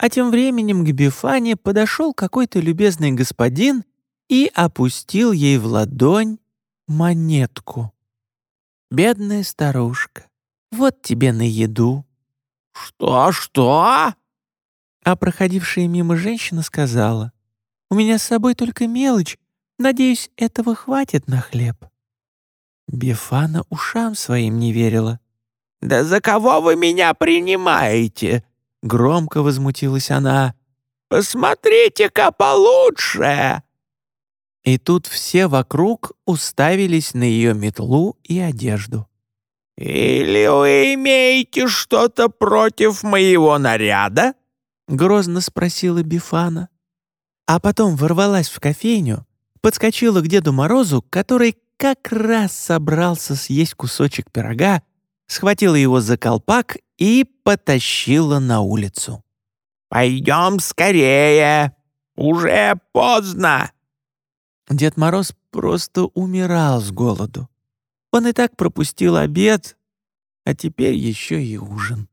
А тем временем к Бифане подошел какой-то любезный господин и опустил ей в ладонь монетку. «Бедная старушка, вот тебе на еду». «Что, что?» А проходившая мимо женщина сказала, «У меня с собой только мелочь, надеюсь, этого хватит на хлеб». Бефана ушам своим не верила. «Да за кого вы меня принимаете?» Громко возмутилась она. «Посмотрите-ка получше!» И тут все вокруг уставились на ее метлу и одежду. «Или вы имеете что-то против моего наряда?» — грозно спросила Бифана. А потом ворвалась в кофейню, подскочила к Деду Морозу, который как раз собрался съесть кусочек пирога, схватила его за колпак и потащила на улицу. «Пойдем скорее! Уже поздно!» Дед Мороз просто умирал с голоду. Он и так пропустил обед, а теперь еще и ужин.